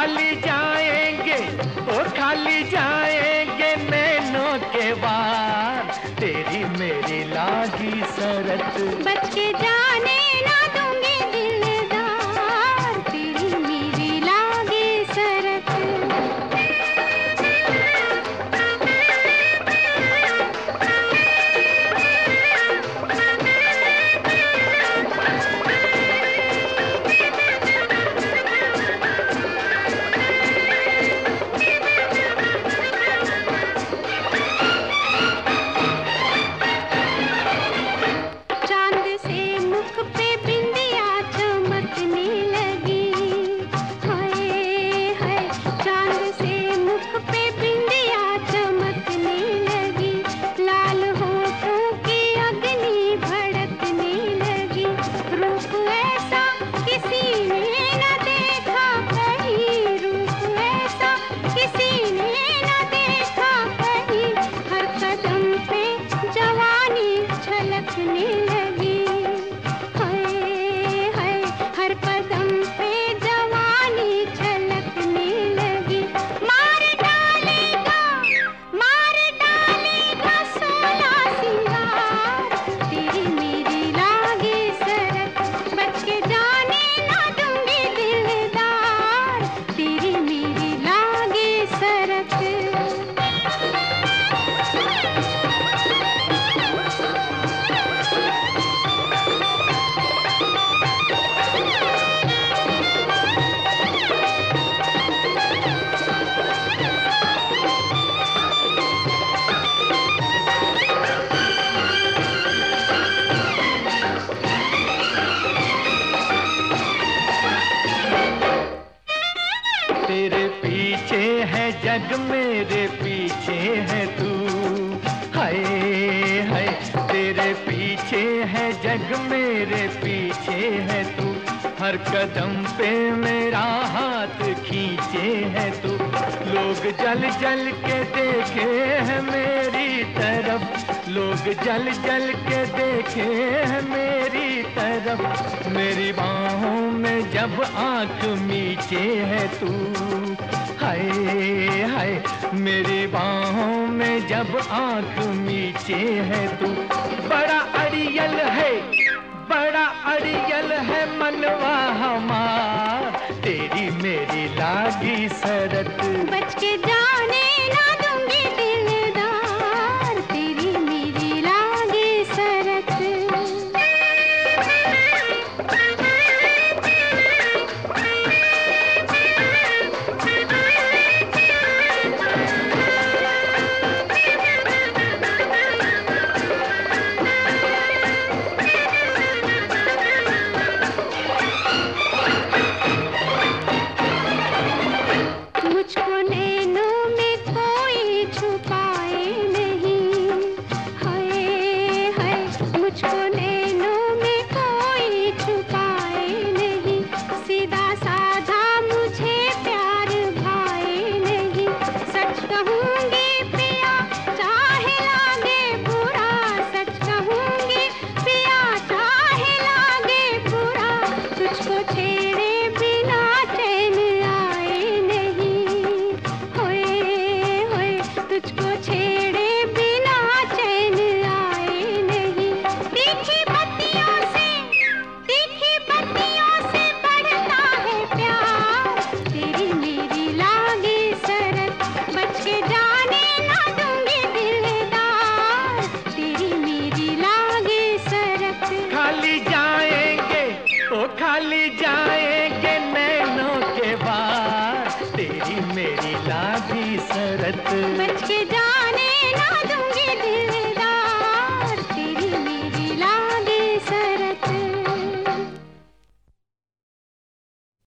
खाली जाएँगे ओ खाली जाएँगे नैनों के बाद तेरी मेरी लागी सरत। बच जग मेरे पीछे है तू। हाय हाय, तेरे पीछे है जग मेरे पीछे है तू। हर कदम पे मेरा हाथ खींचे है तू। लोग जल जल के देखे हैं मेरी तरफ़। लोग जल जल के देखे हैं मेरी तरफ़। मेरी बाहों में जब आँख मीचे है तू। हाय है। मेरी बाहों में जब आँख नीचे है तू बड़ा अड़ियल है, बड़ा अड़ियल है मनवा हमार। तेरी मेरी लागी सरत बच के जाने ना मुझको नैनों बच जाने ना दूँगी दिल।